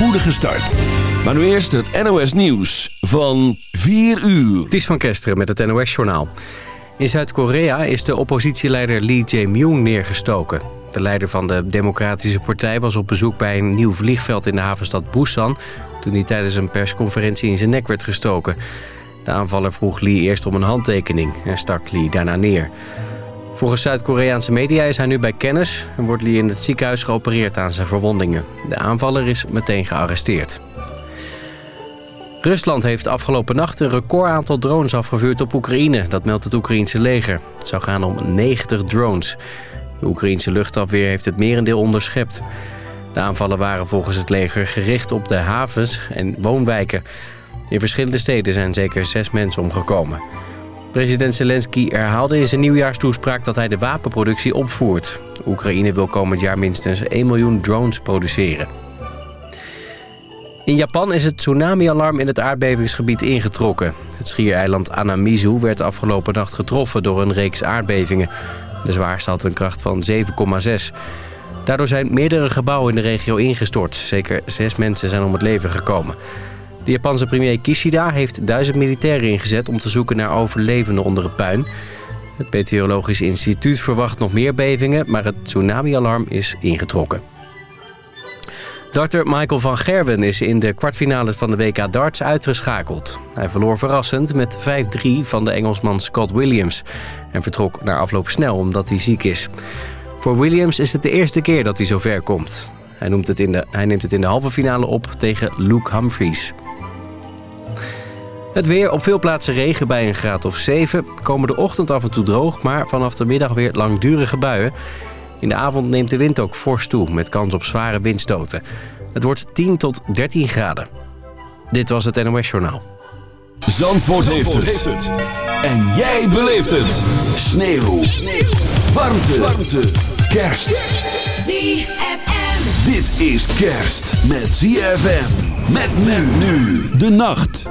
spoedige start. Maar nu eerst het NOS Nieuws van 4 uur. Het is van Kesteren met het NOS-journaal. In Zuid-Korea is de oppositieleider Lee Jae-myung neergestoken. De leider van de Democratische Partij was op bezoek bij een nieuw vliegveld in de havenstad Busan... toen hij tijdens een persconferentie in zijn nek werd gestoken. De aanvaller vroeg Lee eerst om een handtekening en stak Lee daarna neer. Volgens Zuid-Koreaanse media is hij nu bij kennis... en wordt Lee in het ziekenhuis geopereerd aan zijn verwondingen. De aanvaller is meteen gearresteerd. Rusland heeft afgelopen nacht een record aantal drones afgevuurd op Oekraïne. Dat meldt het Oekraïense leger. Het zou gaan om 90 drones. De Oekraïense luchtafweer heeft het merendeel onderschept. De aanvallen waren volgens het leger gericht op de havens en woonwijken. In verschillende steden zijn zeker zes mensen omgekomen. President Zelensky herhaalde in zijn nieuwjaarstoespraak dat hij de wapenproductie opvoert. Oekraïne wil komend jaar minstens 1 miljoen drones produceren. In Japan is het tsunami-alarm in het aardbevingsgebied ingetrokken. Het schiereiland Anamizu werd afgelopen nacht getroffen door een reeks aardbevingen. De zwaarste had een kracht van 7,6. Daardoor zijn meerdere gebouwen in de regio ingestort. Zeker zes mensen zijn om het leven gekomen. De Japanse premier Kishida heeft duizend militairen ingezet... om te zoeken naar overlevenden onder het puin. Het Meteorologisch Instituut verwacht nog meer bevingen... maar het tsunami-alarm is ingetrokken. Darter Michael van Gerwen is in de kwartfinale van de WK darts uitgeschakeld. Hij verloor verrassend met 5-3 van de Engelsman Scott Williams... en vertrok naar afloop snel omdat hij ziek is. Voor Williams is het de eerste keer dat hij zover komt. Hij, noemt het in de, hij neemt het in de halve finale op tegen Luke Humphries. Het weer op veel plaatsen regen bij een graad of 7. Komen de ochtend af en toe droog, maar vanaf de middag weer langdurige buien. In de avond neemt de wind ook fors toe, met kans op zware windstoten. Het wordt 10 tot 13 graden. Dit was het NOS Journaal. Zandvoort, heeft, het. En jij beleeft het. Sneeuw. Sneeuw. Warmte. Warmte. Kerst. ZFM. Dit is kerst met ZFM. Met men nu. De nacht.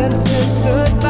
My senses stood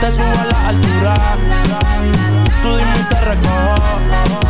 te subo a la altura. Tú dime y te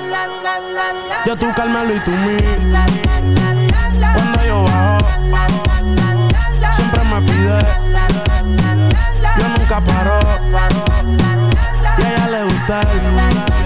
yo tú Carmelo y tú mí. Cuando yo bajo, siempre me pide. Yo nunca paro. Y a ella le gusta él.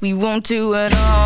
We won't do it all.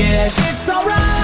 It. It's alright,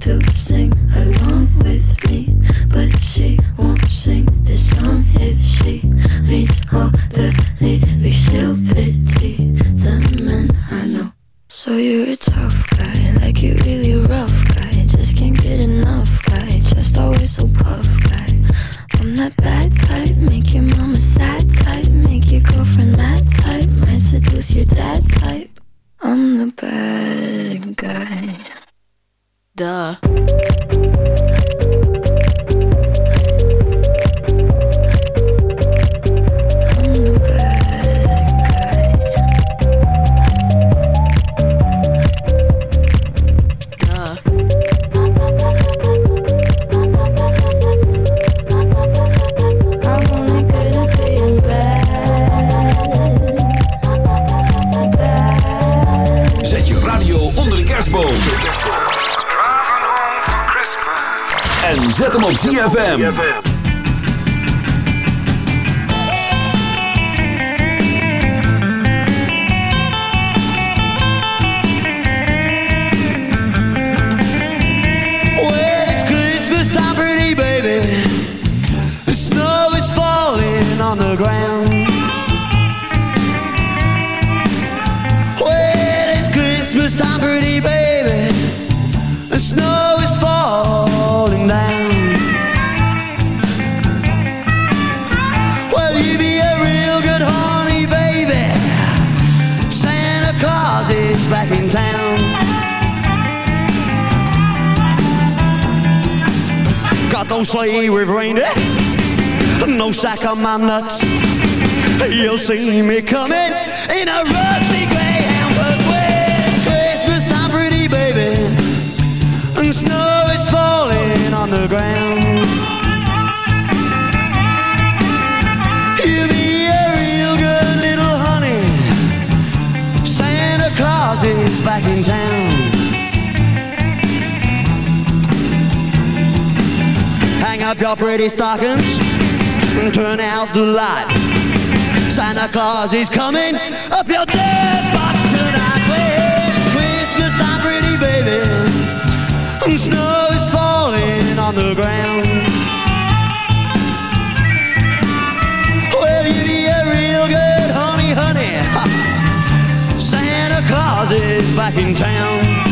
to sing along with me, but she won't sing this song if she reads all the no sack on my nuts. You'll see me coming in a rusty bus. Well, it's Christmas time, pretty baby, and snow is falling on the ground. You be a real good little honey. Santa Claus is back in town. Hang up your pretty stockings and turn out the light. Santa Claus is coming up your dead box tonight. It's Christmas time, pretty baby. And snow is falling on the ground. Well, you be a real good honey, honey. Santa Claus is back in town.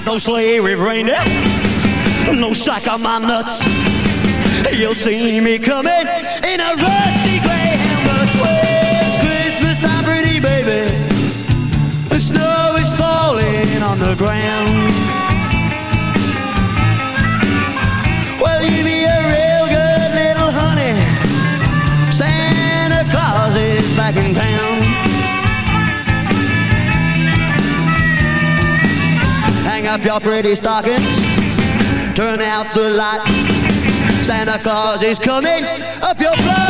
Got no with reindeer, no sack on my nuts. You'll see me coming in a rusty greyhound up your pretty stockings. Turn out the light. Santa Claus is coming up your blood